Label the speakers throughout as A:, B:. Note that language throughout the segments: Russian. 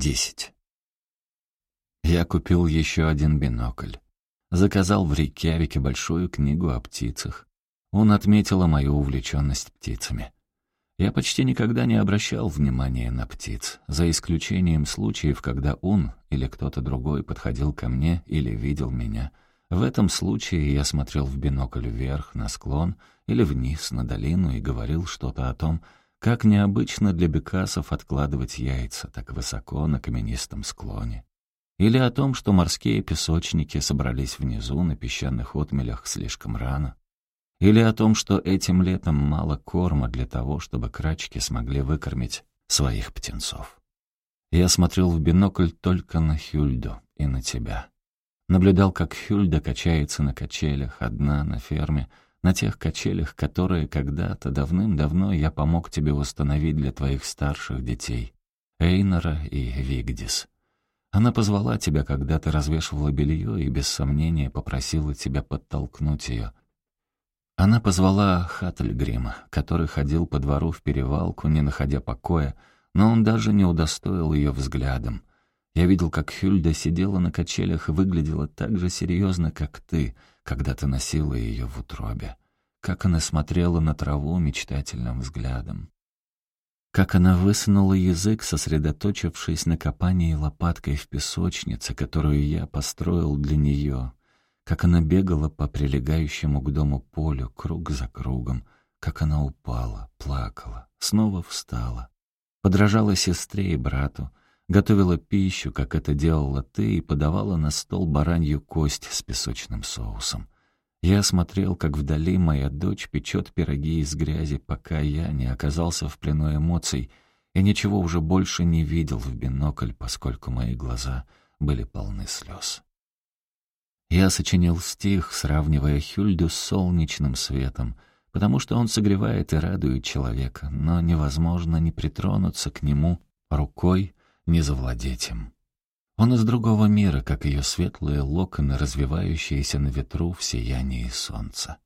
A: Десять. Я купил еще один бинокль. Заказал в Рейкьявике большую книгу о птицах. Он отметила мою увлеченность птицами. Я почти никогда не обращал внимания на птиц, за исключением случаев, когда он или кто-то другой подходил ко мне или видел меня. В этом случае я смотрел в бинокль вверх, на склон, или вниз, на долину, и говорил что-то о том, как необычно для бекасов откладывать яйца так высоко на каменистом склоне. Или о том, что морские песочники собрались внизу на песчаных отмелях слишком рано. Или о том, что этим летом мало корма для того, чтобы крачки смогли выкормить своих птенцов. Я смотрел в бинокль только на Хюльду и на тебя. Наблюдал, как Хюльда качается на качелях, одна на ферме, на тех качелях, которые когда-то давным-давно я помог тебе установить для твоих старших детей, Эйнора и Вигдис. Она позвала тебя, когда ты развешивала белье, и без сомнения попросила тебя подтолкнуть ее. Она позвала Хаттельгрима, который ходил по двору в перевалку, не находя покоя, но он даже не удостоил ее взглядом. Я видел, как Хюльда сидела на качелях и выглядела так же серьезно, как ты, когда ты носила ее в утробе. Как она смотрела на траву мечтательным взглядом. Как она высунула язык, сосредоточившись на копании лопаткой в песочнице, которую я построил для нее. Как она бегала по прилегающему к дому полю, круг за кругом. Как она упала, плакала, снова встала. Подражала сестре и брату, готовила пищу, как это делала ты, и подавала на стол баранью кость с песочным соусом. Я смотрел, как вдали моя дочь печет пироги из грязи, пока я не оказался в плену эмоций и ничего уже больше не видел в бинокль, поскольку мои глаза были полны слез. Я сочинил стих, сравнивая Хюльду с солнечным светом, потому что он согревает и радует человека, но невозможно не притронуться к нему рукой, не завладеть им. Он из другого мира, как ее светлые локоны, развивающиеся на ветру в сиянии солнца.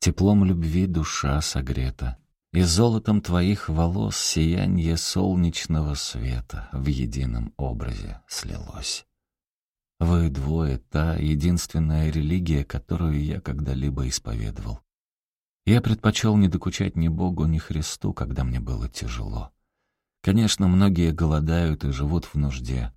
A: Теплом любви душа согрета, и золотом твоих волос сияние солнечного света в едином образе слилось. Вы двое — та единственная религия, которую я когда-либо исповедовал. Я предпочел не докучать ни Богу, ни Христу, когда мне было тяжело. Конечно, многие голодают и живут в нужде,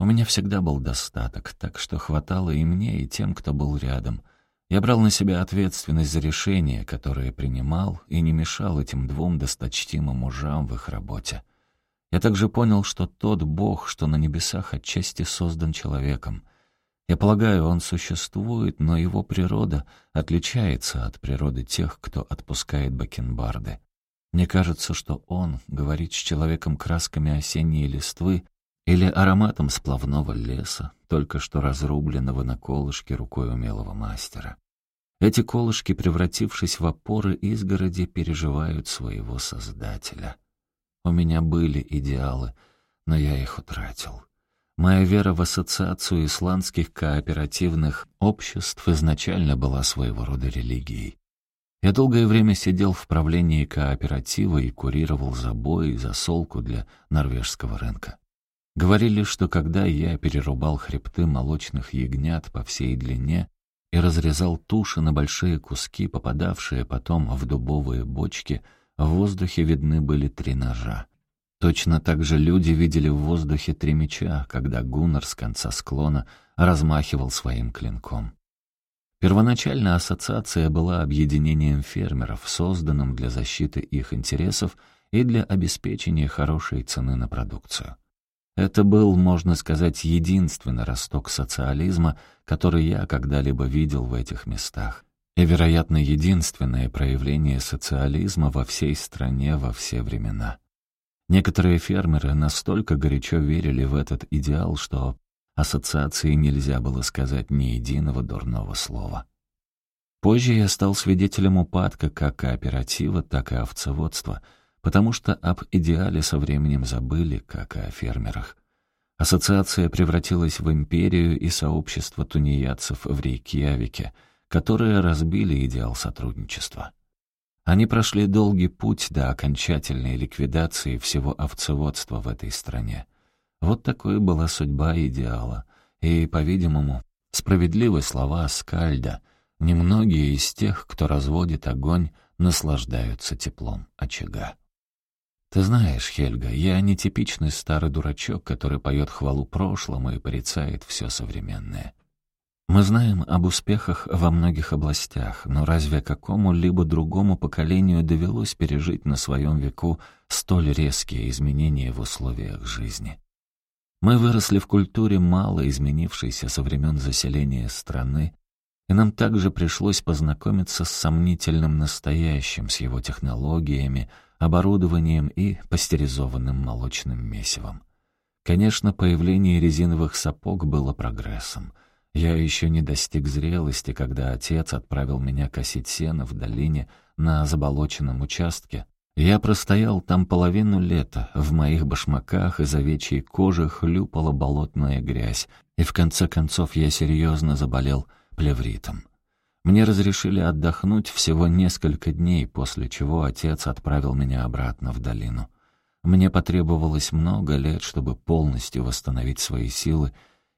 A: у меня всегда был достаток, так что хватало и мне, и тем, кто был рядом. Я брал на себя ответственность за решения, которые принимал, и не мешал этим двум досточтимым мужам в их работе. Я также понял, что тот Бог, что на небесах отчасти создан человеком. Я полагаю, он существует, но его природа отличается от природы тех, кто отпускает бакенбарды. Мне кажется, что он говорит с человеком красками осенней листвы, или ароматом сплавного леса, только что разрубленного на колышке рукой умелого мастера. Эти колышки, превратившись в опоры изгороди, переживают своего создателя. У меня были идеалы, но я их утратил. Моя вера в ассоциацию исландских кооперативных обществ изначально была своего рода религией. Я долгое время сидел в правлении кооператива и курировал забой и засолку для норвежского рынка. Говорили, что когда я перерубал хребты молочных ягнят по всей длине и разрезал туши на большие куски, попадавшие потом в дубовые бочки, в воздухе видны были три ножа. Точно так же люди видели в воздухе три меча, когда Гуннар с конца склона размахивал своим клинком. Первоначально ассоциация была объединением фермеров, созданным для защиты их интересов и для обеспечения хорошей цены на продукцию. Это был, можно сказать, единственный росток социализма, который я когда-либо видел в этих местах. И, вероятно, единственное проявление социализма во всей стране во все времена. Некоторые фермеры настолько горячо верили в этот идеал, что ассоциации нельзя было сказать ни единого дурного слова. Позже я стал свидетелем упадка как кооператива, так и овцеводства — потому что об идеале со временем забыли, как и о фермерах. Ассоциация превратилась в империю и сообщество тунеядцев в Рейкьявике, которые разбили идеал сотрудничества. Они прошли долгий путь до окончательной ликвидации всего овцеводства в этой стране. Вот такой была судьба идеала. И, по-видимому, справедливы слова Скальда. Немногие из тех, кто разводит огонь, наслаждаются теплом очага. Ты знаешь, Хельга, я не типичный старый дурачок, который поет хвалу прошлому и порицает все современное. Мы знаем об успехах во многих областях, но разве какому-либо другому поколению довелось пережить на своем веку столь резкие изменения в условиях жизни? Мы выросли в культуре, мало изменившейся со времен заселения страны, и нам также пришлось познакомиться с сомнительным настоящим, с его технологиями, оборудованием и пастеризованным молочным месивом. Конечно, появление резиновых сапог было прогрессом. Я еще не достиг зрелости, когда отец отправил меня косить сено в долине на заболоченном участке, я простоял там половину лета, в моих башмаках из овечьей кожи хлюпала болотная грязь, и в конце концов я серьезно заболел плевритом. Мне разрешили отдохнуть всего несколько дней, после чего отец отправил меня обратно в долину. Мне потребовалось много лет, чтобы полностью восстановить свои силы,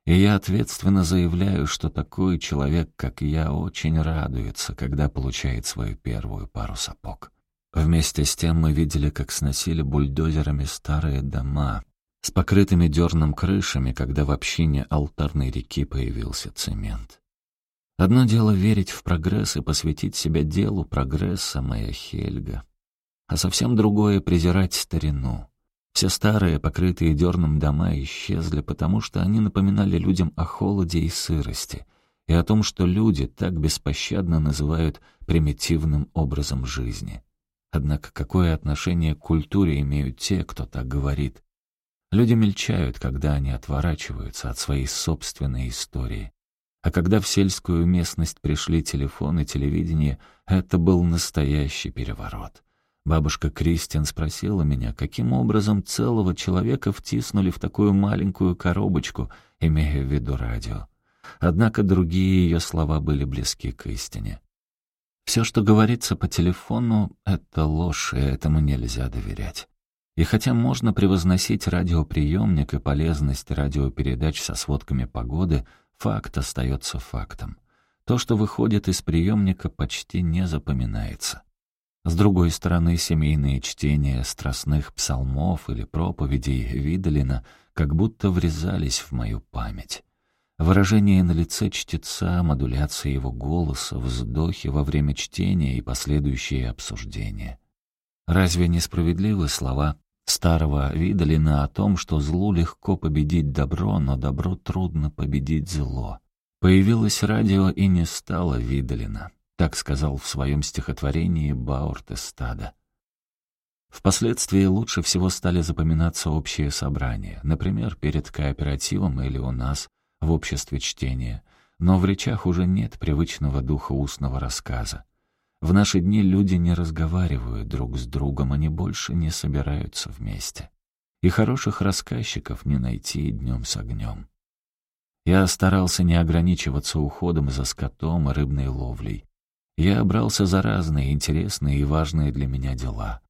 A: и я ответственно заявляю, что такой человек, как я, очень радуется, когда получает свою первую пару сапог. Вместе с тем мы видели, как сносили бульдозерами старые дома с покрытыми дерном крышами, когда в общине алтарной реки появился цемент. Одно дело верить в прогресс и посвятить себя делу прогресса, моя Хельга, а совсем другое — презирать старину. Все старые, покрытые дерном дома исчезли, потому что они напоминали людям о холоде и сырости и о том, что люди так беспощадно называют примитивным образом жизни. Однако какое отношение к культуре имеют те, кто так говорит? Люди мельчают, когда они отворачиваются от своей собственной истории. А когда в сельскую местность пришли телефон и телевидение, это был настоящий переворот. Бабушка Кристин спросила меня, каким образом целого человека втиснули в такую маленькую коробочку, имея в виду радио. Однако другие ее слова были близки к истине. Все, что говорится по телефону, — это ложь, и этому нельзя доверять. И хотя можно превозносить радиоприемник и полезность радиопередач со сводками погоды, факт остается фактом. То, что выходит из приемника, почти не запоминается. С другой стороны, семейные чтения страстных псалмов или проповедей Видалина как будто врезались в мою память. Выражение на лице чтеца, модуляция его голоса, вздохи во время чтения и последующие обсуждения. Разве несправедливы слова старого Видалина о том, что злу легко победить добро, но добро трудно победить зло? Появилось радио и не стало Видалина, так сказал в своем стихотворении Баурт Эстада. Впоследствии лучше всего стали запоминаться общие собрания, например, перед кооперативом или у нас — в обществе чтения, но в речах уже нет привычного духа устного рассказа. В наши дни люди не разговаривают друг с другом, они больше не собираются вместе. И хороших рассказчиков не найти днем с огнем. Я старался не ограничиваться уходом за скотом и рыбной ловлей. Я брался за разные интересные и важные для меня дела.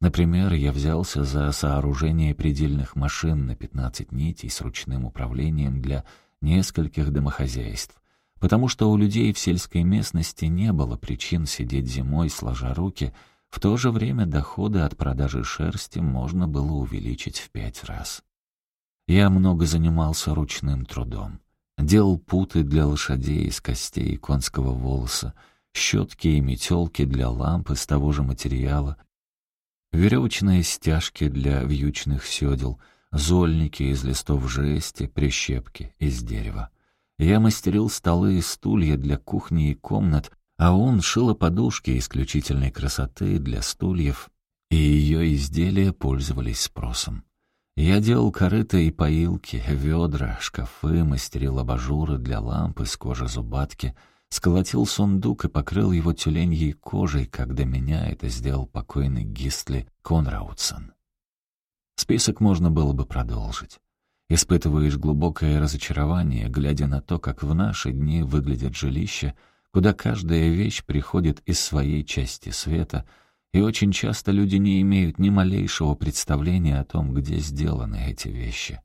A: Например, я взялся за сооружение предельных машин на 15 нитей с ручным управлением для нескольких домохозяйств, потому что у людей в сельской местности не было причин сидеть зимой сложа руки, в то же время доходы от продажи шерсти можно было увеличить в пять раз. Я много занимался ручным трудом. Делал путы для лошадей из костей и конского волоса, щетки и метелки для ламп из того же материала, веревочные стяжки для вьючных седел — зольники из листов жести, прищепки из дерева. Я мастерил столы и стулья для кухни и комнат, а он шила подушки исключительной красоты для стульев, и ее изделия пользовались спросом. Я делал корыта и поилки, ведра, шкафы, мастерил абажуры для ламп из кожи зубатки, сколотил сундук и покрыл его тюленьей кожей, когда меня это сделал покойный Гистли Конраудсон. Список можно было бы продолжить. Испытываешь глубокое разочарование, глядя на то, как в наши дни выглядят жилища, куда каждая вещь приходит из своей части света, и очень часто люди не имеют ни малейшего представления о том, где сделаны эти вещи.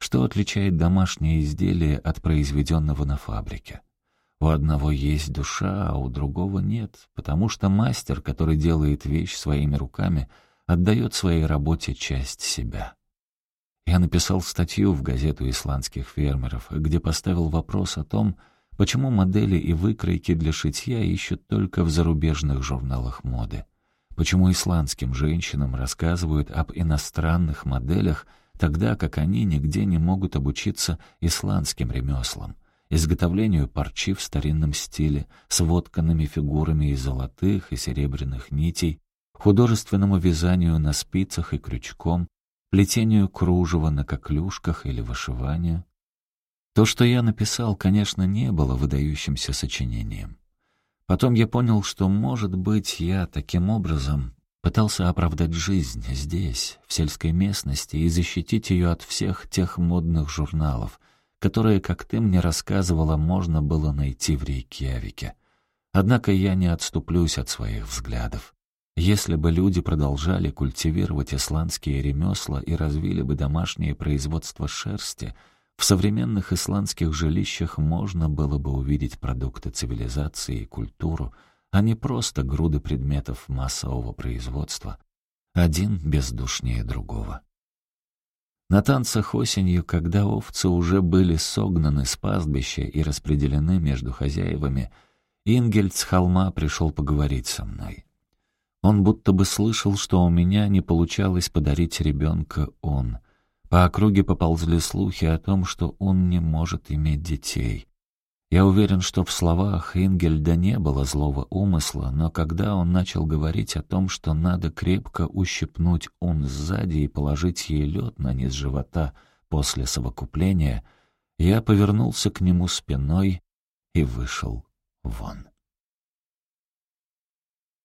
A: Что отличает домашнее изделие от произведенного на фабрике? У одного есть душа, а у другого нет, потому что мастер, который делает вещь своими руками, отдает своей работе часть себя. Я написал статью в газету исландских фермеров, где поставил вопрос о том, почему модели и выкройки для шитья ищут только в зарубежных журналах моды. Почему исландским женщинам рассказывают об иностранных моделях, тогда как они нигде не могут обучиться исландским ремеслам, изготовлению парчи в старинном стиле, с вотканными фигурами из золотых и серебряных нитей, художественному вязанию на спицах и крючком, плетению кружева на коклюшках или вышиванию. То, что я написал, конечно, не было выдающимся сочинением. Потом я понял, что, может быть, я таким образом пытался оправдать жизнь здесь, в сельской местности, и защитить ее от всех тех модных журналов, которые, как ты мне рассказывала, можно было найти в Рейкьявике. Однако я не отступлюсь от своих взглядов. Если бы люди продолжали культивировать исландские ремесла и развили бы домашнее производство шерсти — в современных исландских жилищах можно было бы увидеть продукты цивилизации и культуру, а не просто груды предметов массового производства, один бездушнее другого. На танцах осенью, когда овцы уже были согнаны с пастбища и распределены между хозяевами, Ингельд с холма пришел поговорить со мной. Он будто бы слышал, что у меня не получалось подарить ребенка он — по округе поползли слухи о том, что он не может иметь детей. Я уверен, что в словах Ингельда не было злого умысла, но когда он начал говорить о том, что надо крепко ущипнуть ум сзади и положить ей лед на низ живота после совокупления, я повернулся к нему спиной и вышел вон.